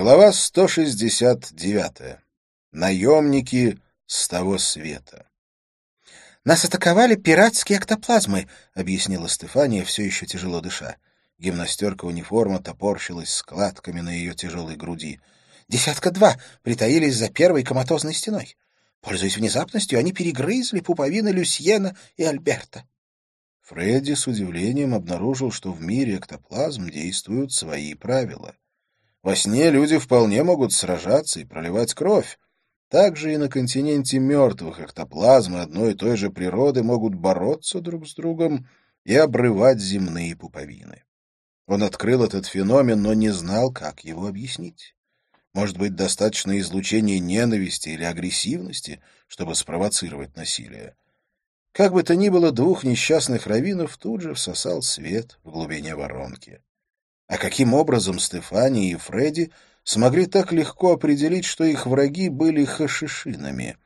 Глава 169. Наемники с того света. «Нас атаковали пиратские эктоплазмы», — объяснила Стефания, все еще тяжело дыша. Гимнастерка униформа топорщилась складками на ее тяжелой груди. «Десятка два притаились за первой коматозной стеной. Пользуясь внезапностью, они перегрызли пуповины Люсьена и Альберта». Фредди с удивлением обнаружил, что в мире эктоплазм действуют свои правила. Во сне люди вполне могут сражаться и проливать кровь. Также и на континенте мертвых эктоплазмы одной и той же природы могут бороться друг с другом и обрывать земные пуповины. Он открыл этот феномен, но не знал, как его объяснить. Может быть, достаточно излучения ненависти или агрессивности, чтобы спровоцировать насилие. Как бы то ни было, двух несчастных раввинов тут же всосал свет в глубине воронки. А каким образом Стефани и Фредди смогли так легко определить, что их враги были хашишинами?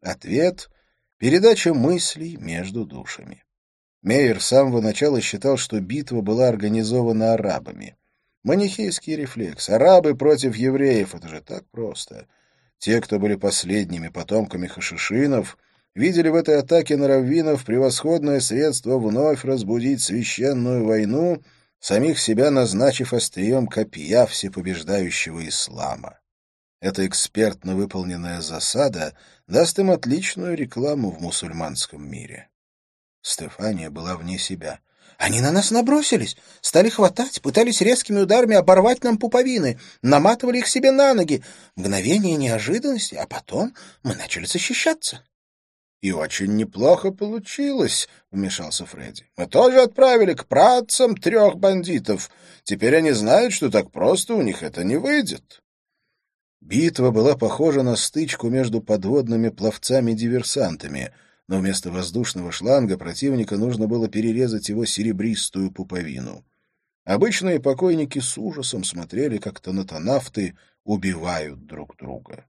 Ответ — передача мыслей между душами. Мейер с самого начала считал, что битва была организована арабами. Манихейский рефлекс. Арабы против евреев — это же так просто. Те, кто были последними потомками хашишинов, видели в этой атаке на раввинов превосходное средство вновь разбудить священную войну — самих себя назначив острием копья всепобеждающего ислама. Эта экспертно выполненная засада даст им отличную рекламу в мусульманском мире. Стефания была вне себя. «Они на нас набросились, стали хватать, пытались резкими ударами оборвать нам пуповины, наматывали их себе на ноги. Мгновение неожиданности, а потом мы начали защищаться». «И очень неплохо получилось», — вмешался Фредди. «Мы тоже отправили к працам трех бандитов. Теперь они знают, что так просто у них это не выйдет». Битва была похожа на стычку между подводными пловцами-диверсантами, но вместо воздушного шланга противника нужно было перерезать его серебристую пуповину. Обычные покойники с ужасом смотрели, как тонатонавты убивают друг друга.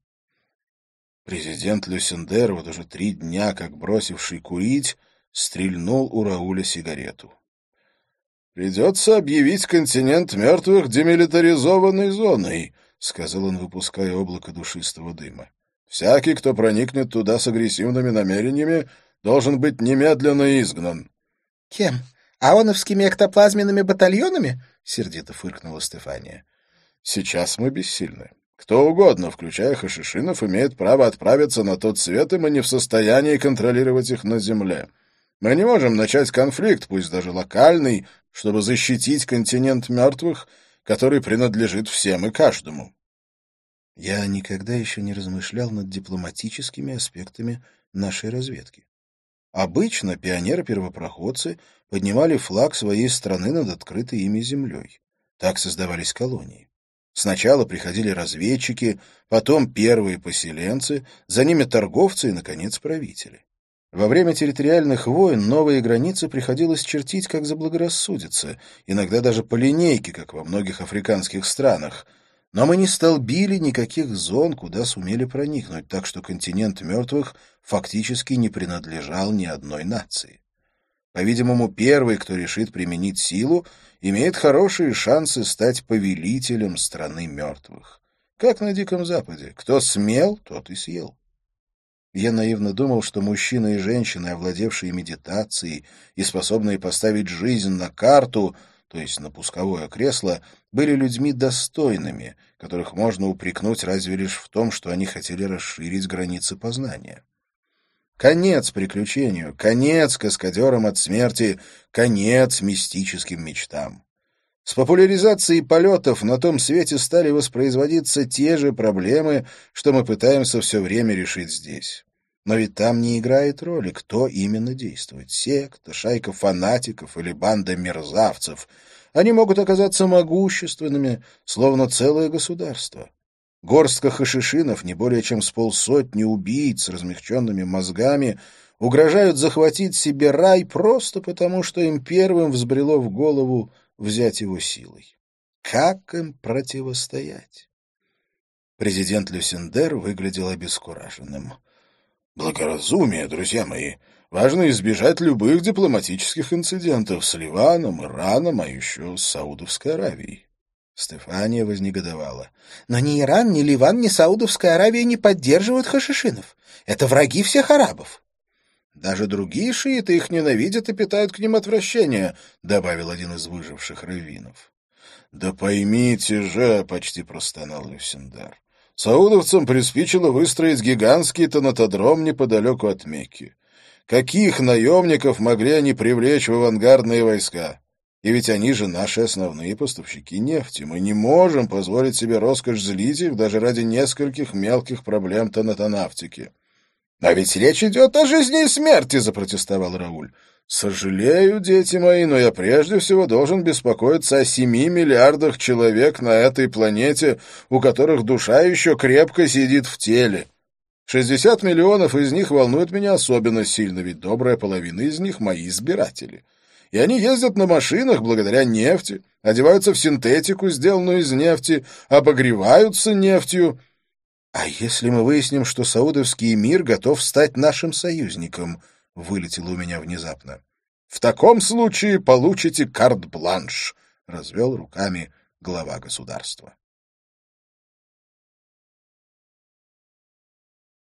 Президент Люсендер, вот уже три дня как бросивший курить, стрельнул у Рауля сигарету. «Придется объявить континент мертвых демилитаризованной зоной», — сказал он, выпуская облако душистого дыма. «Всякий, кто проникнет туда с агрессивными намерениями, должен быть немедленно изгнан». «Кем? Аоновскими эктоплазменными батальонами?» — сердито фыркнула Стефания. «Сейчас мы бессильны. Кто угодно, включая хашишинов, имеет право отправиться на тот свет, и мы не в состоянии контролировать их на земле. Мы не можем начать конфликт, пусть даже локальный, чтобы защитить континент мертвых, который принадлежит всем и каждому. Я никогда еще не размышлял над дипломатическими аспектами нашей разведки. Обычно пионеры-первопроходцы поднимали флаг своей страны над открытой ими землей. Так создавались колонии. Сначала приходили разведчики, потом первые поселенцы, за ними торговцы и, наконец, правители. Во время территориальных войн новые границы приходилось чертить как заблагорассудится, иногда даже по линейке, как во многих африканских странах. Но мы не столбили никаких зон, куда сумели проникнуть, так что континент мертвых фактически не принадлежал ни одной нации. По-видимому, первый, кто решит применить силу, имеет хорошие шансы стать повелителем страны мертвых. Как на Диком Западе. Кто смел, тот и съел. Я наивно думал, что мужчины и женщины, овладевшие медитацией и способные поставить жизнь на карту, то есть на пусковое кресло, были людьми достойными, которых можно упрекнуть разве лишь в том, что они хотели расширить границы познания. Конец приключению, конец каскадерам от смерти, конец мистическим мечтам. С популяризацией полетов на том свете стали воспроизводиться те же проблемы, что мы пытаемся все время решить здесь. Но ведь там не играет роли, кто именно действует — секта, шайка фанатиков или банда мерзавцев. Они могут оказаться могущественными, словно целое государство. Горстка хашишинов, не более чем с полсотни убийц с размягченными мозгами, угрожают захватить себе рай просто потому, что им первым взбрело в голову взять его силой. Как им противостоять? Президент Люсендер выглядел обескураженным. «Благоразумие, друзья мои. Важно избежать любых дипломатических инцидентов с Ливаном, Ираном, а еще с Саудовской Аравией. Стефания вознегодовала. «Но ни Иран, ни Ливан, ни Саудовская Аравия не поддерживают хашишинов. Это враги всех арабов». «Даже другие шииты их ненавидят и питают к ним отвращение», — добавил один из выживших раввинов. «Да поймите же», — почти простонал Люсендар, — «саудовцам приспичило выстроить гигантский тонатодром неподалеку от Мекки. Каких наемников могли они привлечь в авангардные войска? И ведь они же наши основные поставщики нефти. Мы не можем позволить себе роскошь злить их даже ради нескольких мелких проблем тонатонавтики. — А ведь речь идет о жизни и смерти, — запротестовал Рауль. — Сожалею, дети мои, но я прежде всего должен беспокоиться о семи миллиардах человек на этой планете, у которых душа еще крепко сидит в теле. Шестьдесят миллионов из них волнуют меня особенно сильно, ведь добрая половина из них — мои избиратели и они ездят на машинах благодаря нефти, одеваются в синтетику, сделанную из нефти, обогреваются нефтью. А если мы выясним, что саудовский мир готов стать нашим союзником, вылетело у меня внезапно. В таком случае получите карт-бланш, развел руками глава государства.